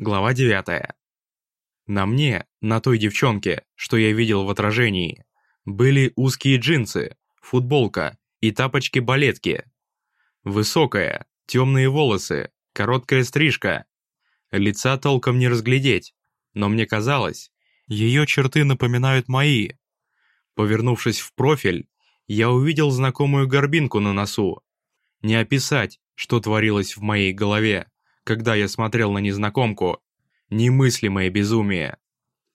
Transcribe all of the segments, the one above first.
Глава 9. На мне, на той девчонке, что я видел в отражении, были узкие джинсы, футболка и тапочки-балетки. Высокая, темные волосы, короткая стрижка. Лица толком не разглядеть, но мне казалось, ее черты напоминают мои. Повернувшись в профиль, я увидел знакомую горбинку на носу. Не описать, что творилось в моей голове когда я смотрел на незнакомку. Немыслимое безумие.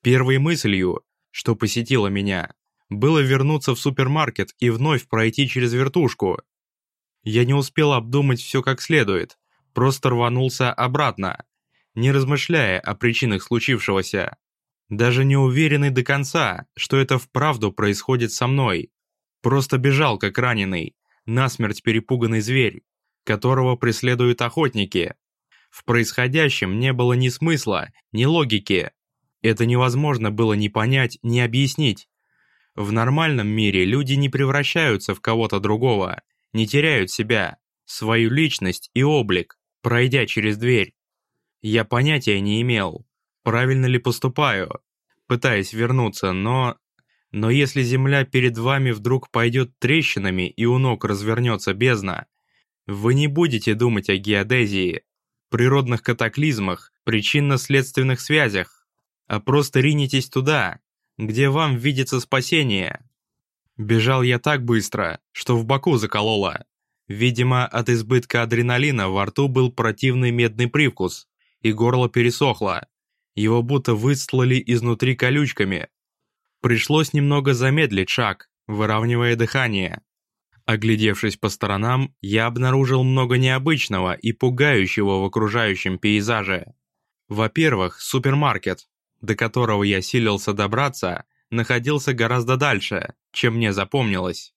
Первой мыслью, что посетило меня, было вернуться в супермаркет и вновь пройти через вертушку. Я не успел обдумать все как следует, просто рванулся обратно, не размышляя о причинах случившегося. Даже не уверенный до конца, что это вправду происходит со мной. Просто бежал как раненый, насмерть перепуганный зверь, которого преследуют охотники. В происходящем не было ни смысла, ни логики. Это невозможно было ни понять, ни объяснить. В нормальном мире люди не превращаются в кого-то другого, не теряют себя, свою личность и облик, пройдя через дверь. Я понятия не имел, правильно ли поступаю, пытаясь вернуться, но... Но если земля перед вами вдруг пойдет трещинами и у ног развернется бездна, вы не будете думать о геодезии, природных катаклизмах, причинно-следственных связях, а просто ринетесь туда, где вам видится спасение. Бежал я так быстро, что в боку закололо. Видимо, от избытка адреналина во рту был противный медный привкус, и горло пересохло. Его будто выстлали изнутри колючками. Пришлось немного замедлить шаг, выравнивая дыхание. Оглядевшись по сторонам, я обнаружил много необычного и пугающего в окружающем пейзаже. Во-первых, супермаркет, до которого я силился добраться, находился гораздо дальше, чем мне запомнилось.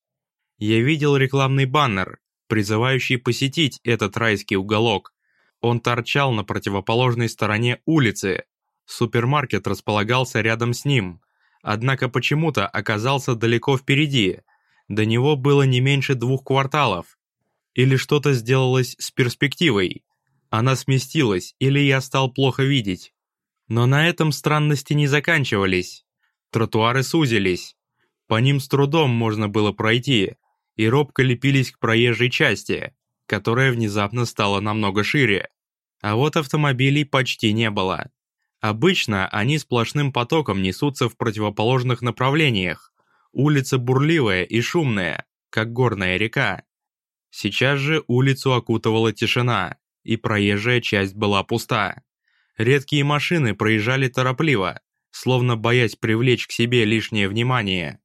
Я видел рекламный баннер, призывающий посетить этот райский уголок. Он торчал на противоположной стороне улицы. Супермаркет располагался рядом с ним, однако почему-то оказался далеко впереди – до него было не меньше двух кварталов. Или что-то сделалось с перспективой. Она сместилась, или я стал плохо видеть. Но на этом странности не заканчивались. Тротуары сузились. По ним с трудом можно было пройти, и робко лепились к проезжей части, которая внезапно стала намного шире. А вот автомобилей почти не было. Обычно они сплошным потоком несутся в противоположных направлениях, Улица бурливая и шумная, как горная река. Сейчас же улицу окутывала тишина, и проезжая часть была пуста. Редкие машины проезжали торопливо, словно боясь привлечь к себе лишнее внимание.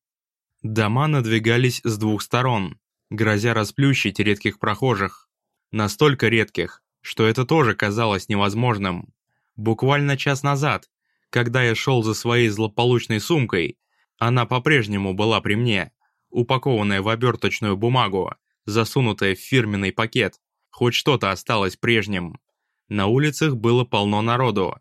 Дома надвигались с двух сторон, грозя расплющить редких прохожих. Настолько редких, что это тоже казалось невозможным. Буквально час назад, когда я шел за своей злополучной сумкой, она по-прежнему была при мне, упакованная в оберточную бумагу, засунутая в фирменный пакет. Хоть что-то осталось прежним. На улицах было полно народу.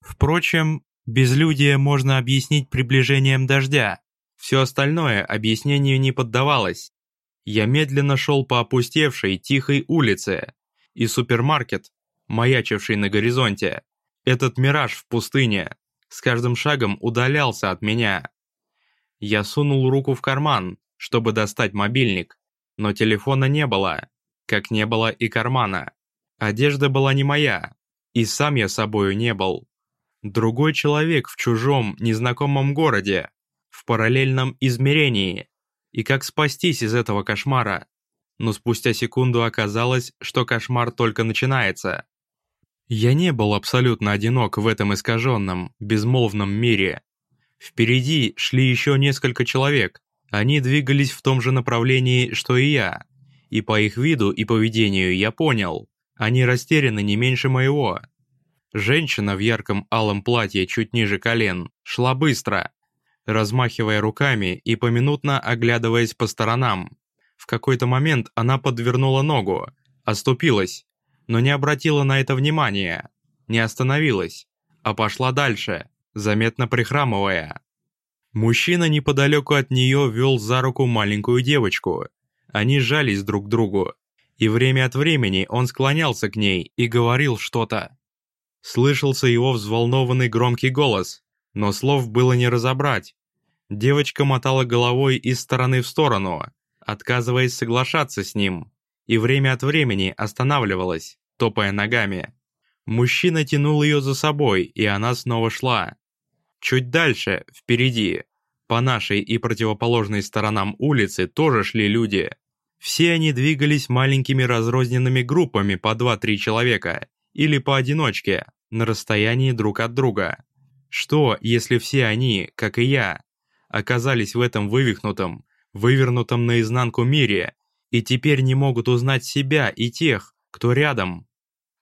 Впрочем, безлюдие можно объяснить приближением дождя. Все остальное объяснению не поддавалось. Я медленно шел по опустевшей, тихой улице, и супермаркет, маячивший на горизонте, этот мираж в пустыне, с каждым шагом удалялся от меня. Я сунул руку в карман, чтобы достать мобильник, но телефона не было, как не было и кармана. Одежда была не моя, и сам я собою не был. Другой человек в чужом, незнакомом городе, в параллельном измерении. И как спастись из этого кошмара? Но спустя секунду оказалось, что кошмар только начинается. Я не был абсолютно одинок в этом искаженном, безмолвном мире. Впереди шли еще несколько человек. Они двигались в том же направлении, что и я. И по их виду и поведению я понял, они растеряны не меньше моего. Женщина в ярком алом платье чуть ниже колен шла быстро, размахивая руками и поминутно оглядываясь по сторонам. В какой-то момент она подвернула ногу, оступилась, но не обратила на это внимания, не остановилась, а пошла дальше заметно прихрамывая. Мужчина неподалеку от нее вел за руку маленькую девочку. Они жались друг к другу, и время от времени он склонялся к ней и говорил что-то. Слышался его взволнованный громкий голос, но слов было не разобрать. Девочка мотала головой из стороны в сторону, отказываясь соглашаться с ним, и время от времени останавливалась, топая ногами. Мужчина тянул ее за собой, и она снова шла. Чуть дальше, впереди, по нашей и противоположной сторонам улицы тоже шли люди. Все они двигались маленькими разрозненными группами по 2-3 человека или поодиночке, на расстоянии друг от друга. Что, если все они, как и я, оказались в этом вывихнутом, вывернутом наизнанку мире и теперь не могут узнать себя и тех, кто рядом?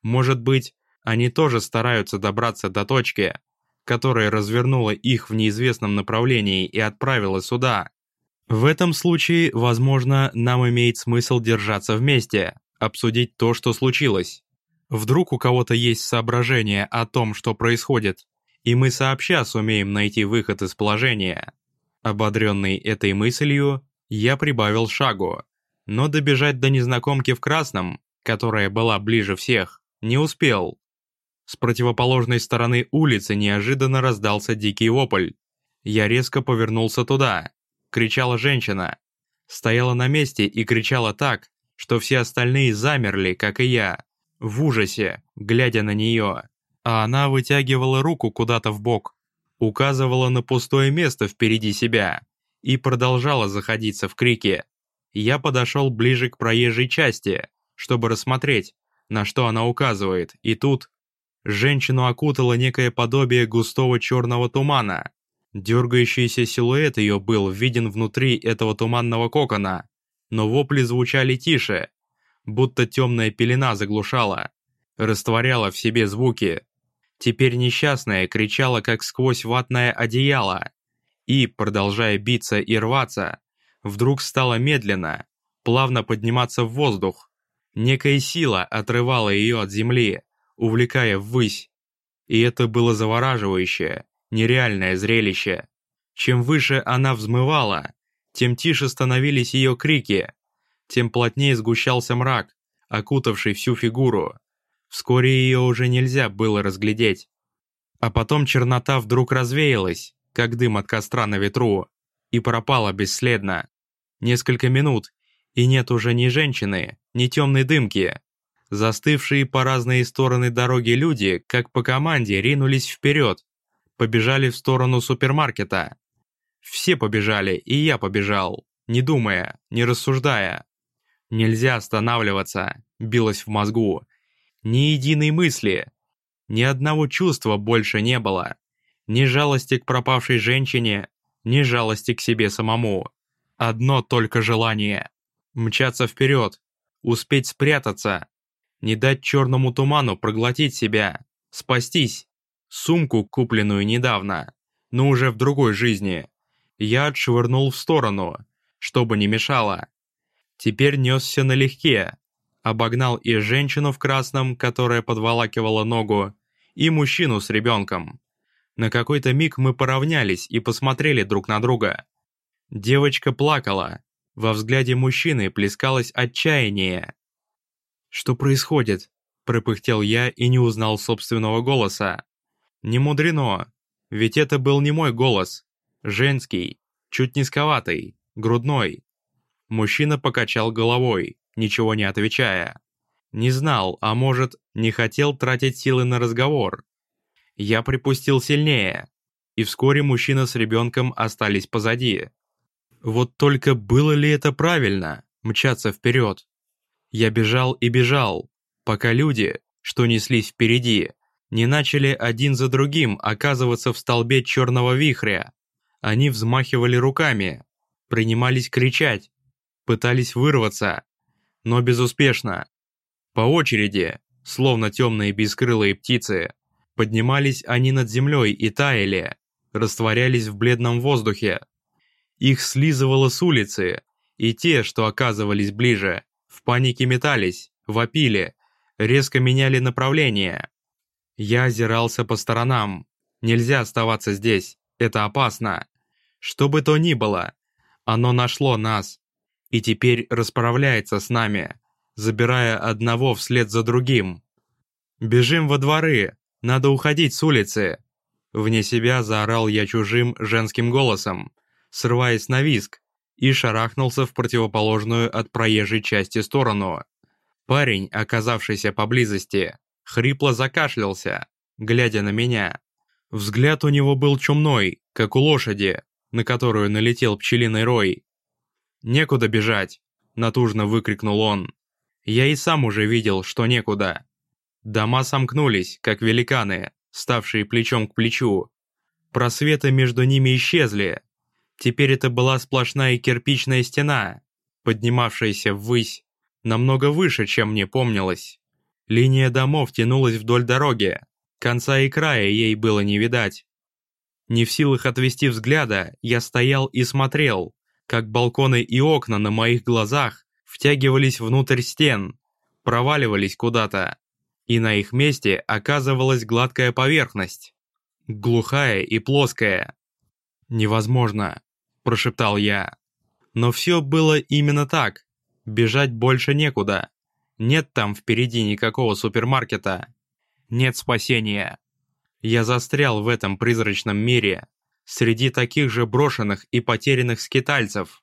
Может быть, они тоже стараются добраться до точки, которая развернула их в неизвестном направлении и отправила сюда. В этом случае, возможно, нам имеет смысл держаться вместе, обсудить то, что случилось. Вдруг у кого-то есть соображение о том, что происходит, и мы сообща сумеем найти выход из положения. Ободренный этой мыслью, я прибавил шагу, но добежать до незнакомки в красном, которая была ближе всех, не успел. С противоположной стороны улицы неожиданно раздался дикий вопль. Я резко повернулся туда. Кричала женщина. Стояла на месте и кричала так, что все остальные замерли, как и я, в ужасе, глядя на нее. А она вытягивала руку куда-то в бок, указывала на пустое место впереди себя и продолжала заходиться в крике. Я подошел ближе к проезжей части, чтобы рассмотреть, на что она указывает, и тут Женщину окутало некое подобие густого черного тумана. Дергающийся силуэт ее был виден внутри этого туманного кокона, но вопли звучали тише, будто темная пелена заглушала, растворяла в себе звуки. Теперь несчастная кричала как сквозь ватное одеяло и, продолжая биться и рваться, вдруг стала медленно, плавно подниматься в воздух. Некая сила отрывала ее от земли, увлекая ввысь. И это было завораживающее, нереальное зрелище. Чем выше она взмывала, тем тише становились ее крики, тем плотнее сгущался мрак, окутавший всю фигуру. Вскоре ее уже нельзя было разглядеть. А потом чернота вдруг развеялась, как дым от костра на ветру, и пропала бесследно. Несколько минут, и нет уже ни женщины, ни темной дымки, Застывшие по разные стороны дороги люди, как по команде, ринулись вперед. Побежали в сторону супермаркета. Все побежали, и я побежал, не думая, не рассуждая. Нельзя останавливаться, билось в мозгу. Ни единой мысли, ни одного чувства больше не было. Ни жалости к пропавшей женщине, ни жалости к себе самому. Одно только желание. Мчаться вперед, успеть спрятаться, не дать черному туману проглотить себя, спастись. Сумку, купленную недавно, но уже в другой жизни, я отшвырнул в сторону, чтобы не мешало. Теперь несся налегке, обогнал и женщину в красном, которая подволакивала ногу, и мужчину с ребенком. На какой-то миг мы поравнялись и посмотрели друг на друга. Девочка плакала, во взгляде мужчины плескалось отчаяние. «Что происходит?» – пропыхтел я и не узнал собственного голоса. «Не мудрено, ведь это был не мой голос. Женский, чуть низковатый, грудной». Мужчина покачал головой, ничего не отвечая. Не знал, а может, не хотел тратить силы на разговор. Я припустил сильнее, и вскоре мужчина с ребенком остались позади. Вот только было ли это правильно, мчаться вперед? Я бежал и бежал, пока люди, что неслись впереди, не начали один за другим оказываться в столбе черного вихря. Они взмахивали руками, принимались кричать, пытались вырваться, но безуспешно. По очереди, словно темные бескрылые птицы, поднимались они над землей и таяли, растворялись в бледном воздухе. Их слизывало с улицы, и те, что оказывались ближе, в панике метались, вопили, резко меняли направление. Я озирался по сторонам. Нельзя оставаться здесь, это опасно. Что бы то ни было, оно нашло нас. И теперь расправляется с нами, забирая одного вслед за другим. «Бежим во дворы!» Надо уходить с улицы!» Вне себя заорал я чужим женским голосом, срываясь на виск, и шарахнулся в противоположную от проезжей части сторону. Парень, оказавшийся поблизости, хрипло закашлялся, глядя на меня. Взгляд у него был чумной, как у лошади, на которую налетел пчелиный рой. «Некуда бежать!» – натужно выкрикнул он. Я и сам уже видел, что некуда. Дома сомкнулись, как великаны, ставшие плечом к плечу. Просветы между ними исчезли. Теперь это была сплошная кирпичная стена, поднимавшаяся ввысь, намного выше, чем мне помнилось. Линия домов тянулась вдоль дороги, Конца и края ей было не видать. Не в силах отвести взгляда, я стоял и смотрел, как балконы и окна на моих глазах втягивались внутрь стен, проваливались куда-то, и на их месте оказывалась гладкая поверхность, глухая и плоская. «Невозможно», – прошептал я. Но все было именно так. Бежать больше некуда. Нет там впереди никакого супермаркета нет спасения. Я застрял в этом призрачном мире, среди таких же брошенных и потерянных скитальцев.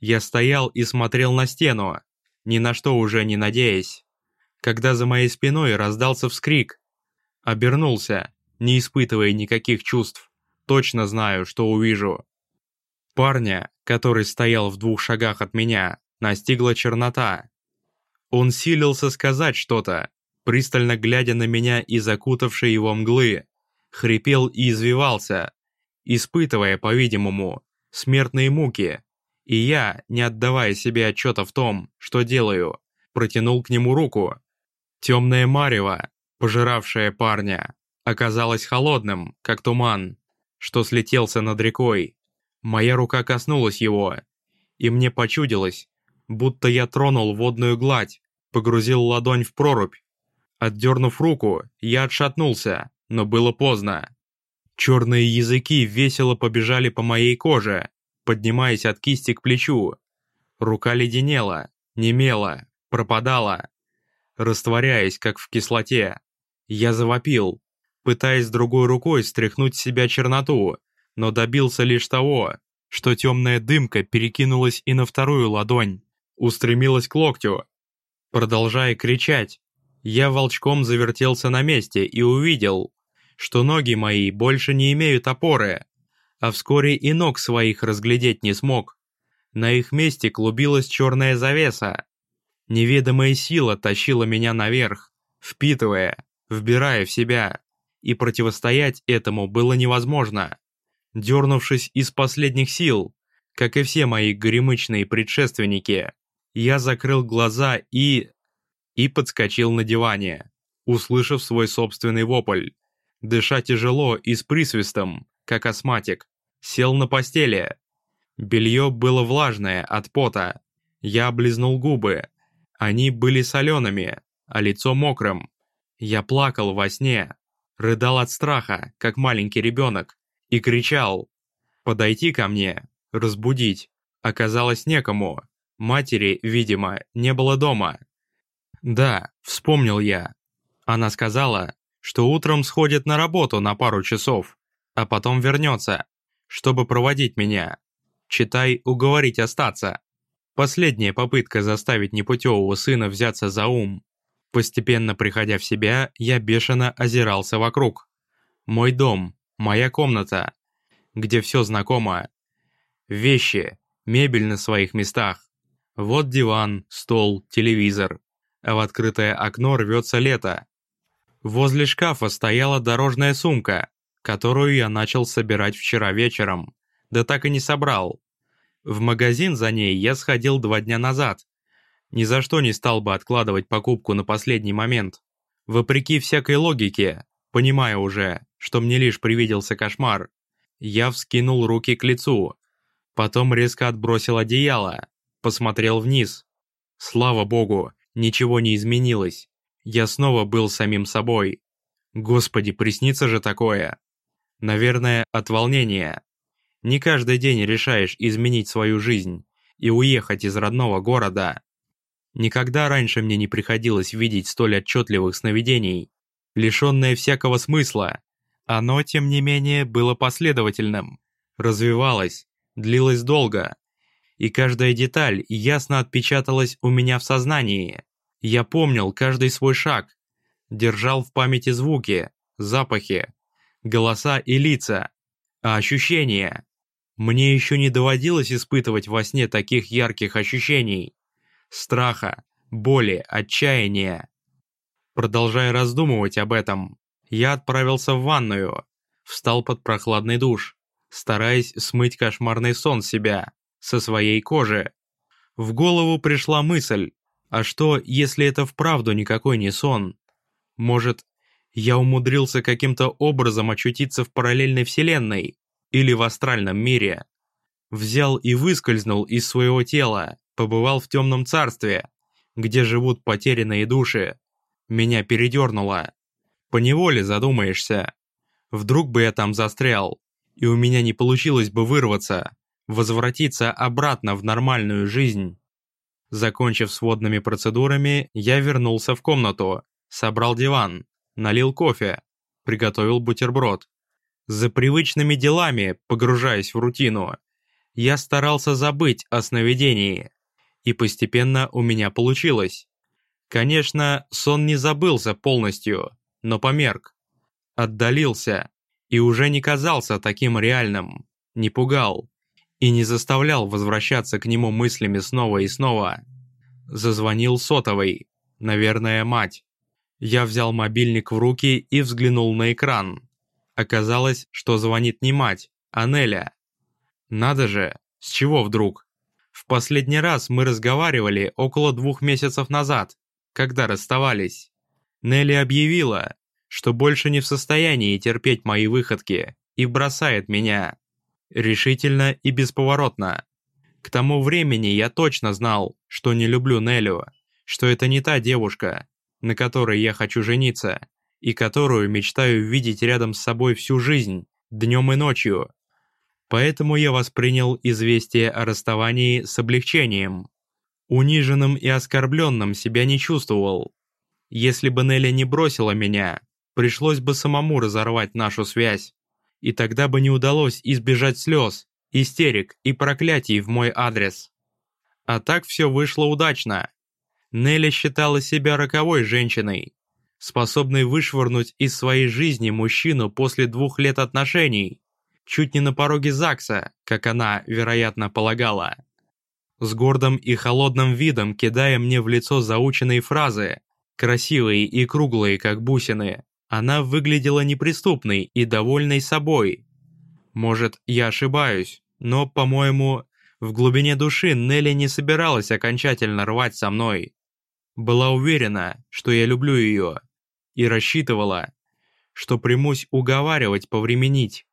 Я стоял и смотрел на стену, ни на что уже не надеясь. Когда за моей спиной раздался вскрик, обернулся, не испытывая никаких чувств, точно знаю, что увижу. Парня, который стоял в двух шагах от меня, настигла чернота. Он силился сказать что-то, пристально глядя на меня и закутавшей его мглы, хрипел и извивался, испытывая, по-видимому, смертные муки. И я, не отдавая себе отчета в том, что делаю, протянул к нему руку. Темное марево, пожиравшее парня, оказалось холодным, как туман, что слетелся над рекой. Моя рука коснулась его, и мне почудилось, будто я тронул водную гладь, погрузил ладонь в прорубь Отдернув руку, я отшатнулся, но было поздно. Черные языки весело побежали по моей коже, поднимаясь от кисти к плечу. Рука леденела, немела, пропадала, растворяясь, как в кислоте. Я завопил, пытаясь другой рукой стряхнуть с себя черноту, но добился лишь того, что темная дымка перекинулась и на вторую ладонь, устремилась к локтю. Продолжая кричать, я волчком завертелся на месте и увидел, что ноги мои больше не имеют опоры, а вскоре и ног своих разглядеть не смог. На их месте клубилась черная завеса. Неведомая сила тащила меня наверх, впитывая, вбирая в себя, и противостоять этому было невозможно. Дернувшись из последних сил, как и все мои горемычные предшественники, я закрыл глаза и и подскочил на диване, услышав свой собственный вопль. Дыша тяжело и с присвистом, как астматик, сел на постели. Белье было влажное от пота. Я облизнул губы. Они были солеными, а лицо мокрым. Я плакал во сне, рыдал от страха, как маленький ребенок, и кричал. Подойти ко мне, разбудить. Оказалось некому. Матери, видимо, не было дома. Да, вспомнил я. Она сказала, что утром сходит на работу на пару часов, а потом вернется, чтобы проводить меня. Читай, уговорить остаться. Последняя попытка заставить непутевого сына взяться за ум. Постепенно приходя в себя, я бешено озирался вокруг. Мой дом, моя комната, где все знакомо. Вещи, мебель на своих местах. Вот диван, стол, телевизор, а в открытое окно рвется лето. Возле шкафа стояла дорожная сумка, которую я начал собирать вчера вечером, да так и не собрал. В магазин за ней я сходил два дня назад. Ни за что не стал бы откладывать покупку на последний момент. Вопреки всякой логике, понимая уже, что мне лишь привиделся кошмар, я вскинул руки к лицу, потом резко отбросил одеяло, посмотрел вниз. Слава богу, Ничего не изменилось. Я снова был самим собой. Господи, приснится же такое. Наверное, от волнения. Не каждый день решаешь изменить свою жизнь и уехать из родного города. Никогда раньше мне не приходилось видеть столь отчетливых сновидений. лишенное всякого смысла. Оно, тем не менее, было последовательным, развивалось, длилось долго, и каждая деталь ясно отпечаталась у меня в сознании. Я помнил каждый свой шаг, держал в памяти звуки, запахи, голоса и лица, а ощущения. Мне еще не доводилось испытывать во сне таких ярких ощущений. Страха, боли, отчаяния. Продолжая раздумывать об этом, я отправился в ванную, встал под прохладный душ, стараясь смыть кошмарный сон себя, со своей кожи. В голову пришла мысль, а что, если это вправду никакой не сон? Может, я умудрился каким-то образом очутиться в параллельной вселенной или в астральном мире? Взял и выскользнул из своего тела, побывал в темном царстве, где живут потерянные души. Меня передернуло. Поневоле задумаешься. Вдруг бы я там застрял, и у меня не получилось бы вырваться, возвратиться обратно в нормальную жизнь. Закончив с водными процедурами, я вернулся в комнату, собрал диван, налил кофе, приготовил бутерброд. За привычными делами, погружаясь в рутину, я старался забыть о сновидении, и постепенно у меня получилось. Конечно, сон не забылся полностью, но померк. Отдалился и уже не казался таким реальным, не пугал и не заставлял возвращаться к нему мыслями снова и снова. Зазвонил сотовый, наверное, мать. Я взял мобильник в руки и взглянул на экран. Оказалось, что звонит не мать, а Неля. Надо же, с чего вдруг? В последний раз мы разговаривали около двух месяцев назад, когда расставались. Нелли объявила, что больше не в состоянии терпеть мои выходки и бросает меня. Решительно и бесповоротно. К тому времени я точно знал, что не люблю Нелю, что это не та девушка, на которой я хочу жениться, и которую мечтаю видеть рядом с собой всю жизнь, днем и ночью. Поэтому я воспринял известие о расставании с облегчением. Униженным и оскорбленным себя не чувствовал. Если бы Нелли не бросила меня, пришлось бы самому разорвать нашу связь, и тогда бы не удалось избежать слез, истерик и проклятий в мой адрес. А так все вышло удачно. Нелли считала себя роковой женщиной, способной вышвырнуть из своей жизни мужчину после двух лет отношений, чуть не на пороге ЗАГСа, как она, вероятно, полагала. С гордым и холодным видом кидая мне в лицо заученные фразы, красивые и круглые, как бусины, она выглядела неприступной и довольной собой. Может, я ошибаюсь, но, по-моему, в глубине души Нелли не собиралась окончательно рвать со мной. Была уверена, что я люблю ее, и рассчитывала, что примусь уговаривать повременить.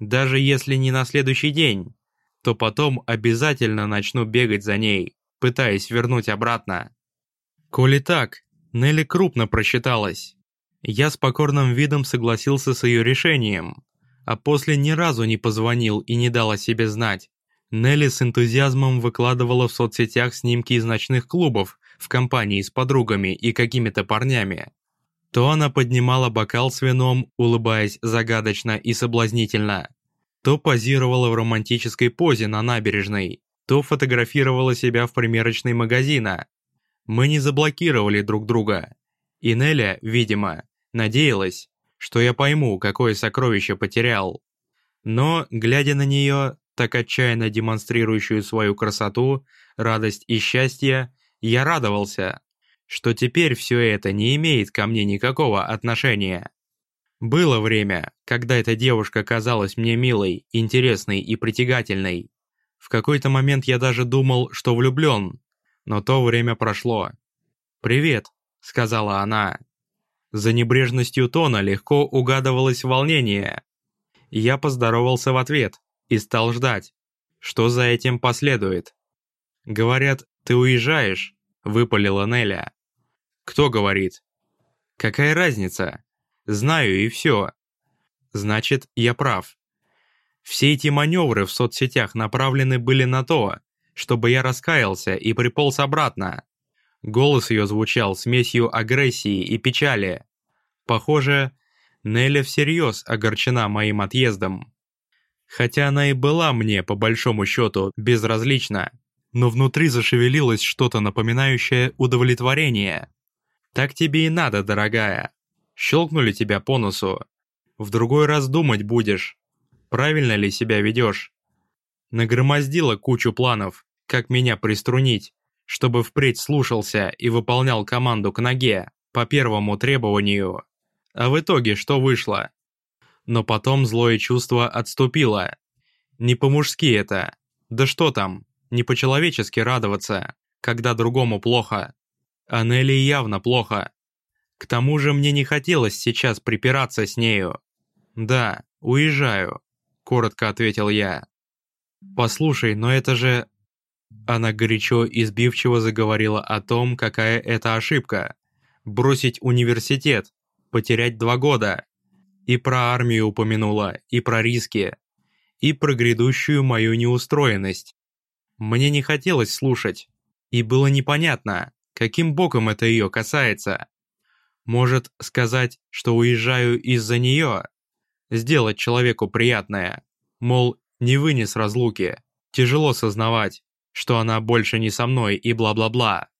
Даже если не на следующий день, то потом обязательно начну бегать за ней, пытаясь вернуть обратно. Коли так, Нелли крупно просчиталась. Я с покорным видом согласился с ее решением, а после ни разу не позвонил и не дал о себе знать. Нелли с энтузиазмом выкладывала в соцсетях снимки из ночных клубов в компании с подругами и какими-то парнями. То она поднимала бокал с вином, улыбаясь загадочно и соблазнительно, то позировала в романтической позе на набережной, то фотографировала себя в примерочной магазина. Мы не заблокировали друг друга. И Неля, видимо, Надеялась, что я пойму, какое сокровище потерял. Но, глядя на нее, так отчаянно демонстрирующую свою красоту, радость и счастье, я радовался, что теперь все это не имеет ко мне никакого отношения. Было время, когда эта девушка казалась мне милой, интересной и притягательной. В какой-то момент я даже думал, что влюблен, но то время прошло. «Привет», — сказала она, за небрежностью тона легко угадывалось волнение. Я поздоровался в ответ и стал ждать, что за этим последует. «Говорят, ты уезжаешь?» – выпалила Неля. «Кто говорит?» «Какая разница? Знаю и все». «Значит, я прав». Все эти маневры в соцсетях направлены были на то, чтобы я раскаялся и приполз обратно. Голос ее звучал смесью агрессии и печали. Похоже, Нелли всерьез огорчена моим отъездом. Хотя она и была мне, по большому счету, безразлична, но внутри зашевелилось что-то напоминающее удовлетворение. «Так тебе и надо, дорогая. Щелкнули тебя по носу. В другой раз думать будешь, правильно ли себя ведешь. Нагромоздила кучу планов, как меня приструнить, чтобы впредь слушался и выполнял команду к ноге по первому требованию. А в итоге что вышло? Но потом злое чувство отступило. Не по-мужски это. Да что там, не по-человечески радоваться, когда другому плохо. А Нелли явно плохо. К тому же мне не хотелось сейчас припираться с нею. «Да, уезжаю», — коротко ответил я. «Послушай, но это же...» Она горячо и сбивчиво заговорила о том, какая это ошибка. Бросить университет, потерять два года. И про армию упомянула, и про риски, и про грядущую мою неустроенность. Мне не хотелось слушать, и было непонятно, каким боком это ее касается. Может, сказать, что уезжаю из-за нее? Сделать человеку приятное. Мол, не вынес разлуки. Тяжело сознавать, что она больше не со мной и бла-бла-бла.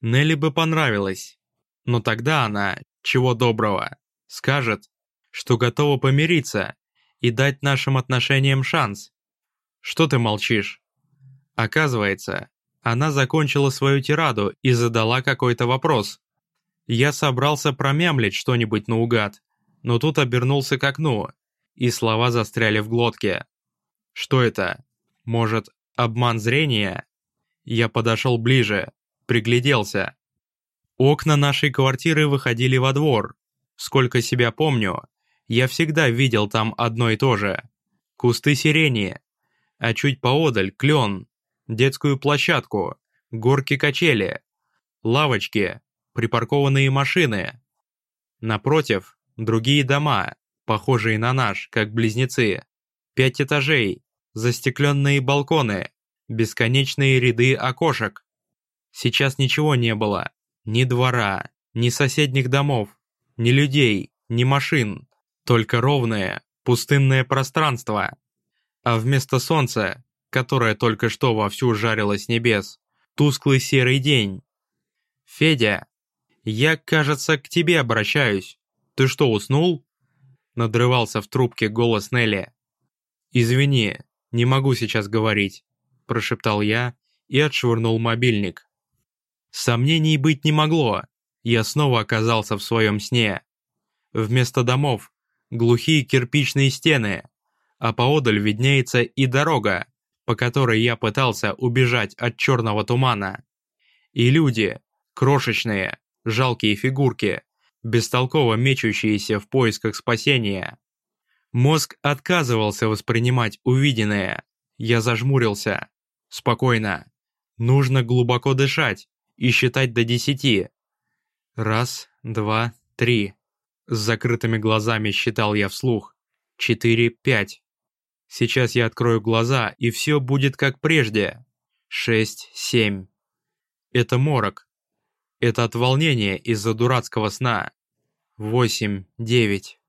Нелли бы понравилось. Но тогда она, чего доброго, скажет, что готова помириться и дать нашим отношениям шанс. Что ты молчишь? Оказывается, она закончила свою тираду и задала какой-то вопрос. Я собрался промямлить что-нибудь наугад, но тут обернулся к окну, и слова застряли в глотке. Что это? Может, обман зрения? Я подошел ближе, пригляделся. Окна нашей квартиры выходили во двор. Сколько себя помню, я всегда видел там одно и то же. Кусты сирени, а чуть поодаль клен, детскую площадку, горки-качели, лавочки, припаркованные машины. Напротив, другие дома, похожие на наш, как близнецы. Пять этажей, застекленные балконы, бесконечные ряды окошек. Сейчас ничего не было, ни двора, ни соседних домов, ни людей, ни машин, только ровное, пустынное пространство. А вместо солнца, которое только что вовсю жарило с небес, тусклый серый день. «Федя, я, кажется, к тебе обращаюсь. Ты что, уснул?» Надрывался в трубке голос Нелли. «Извини, не могу сейчас говорить», – прошептал я и отшвырнул мобильник. Сомнений быть не могло. Я снова оказался в своем сне. Вместо домов – глухие кирпичные стены, а поодаль виднеется и дорога, по которой я пытался убежать от черного тумана. И люди, крошечные, жалкие фигурки, бестолково мечущиеся в поисках спасения. Мозг отказывался воспринимать увиденное. Я зажмурился. Спокойно. Нужно глубоко дышать и считать до десяти. Раз, два, три. С закрытыми глазами считал я вслух. Четыре, пять. Сейчас я открою глаза, и все будет как прежде. Шесть, семь. Это морок. Это от волнения из-за дурацкого сна. Восемь, девять.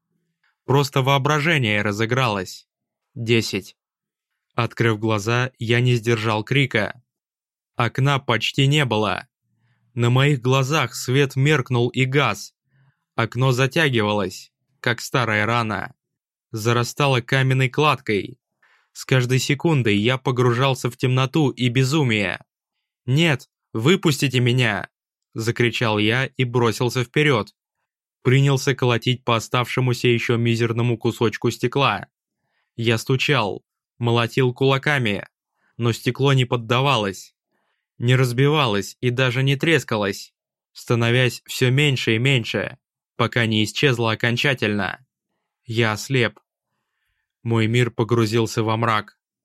Просто воображение разыгралось. Десять. Открыв глаза, я не сдержал крика. Окна почти не было. На моих глазах свет меркнул и газ. Окно затягивалось, как старая рана. Зарастало каменной кладкой. С каждой секундой я погружался в темноту и безумие. «Нет, выпустите меня!» Закричал я и бросился вперед. Принялся колотить по оставшемуся еще мизерному кусочку стекла. Я стучал, молотил кулаками, но стекло не поддавалось не разбивалась и даже не трескалась, становясь все меньше и меньше, пока не исчезла окончательно. Я ослеп. Мой мир погрузился во мрак.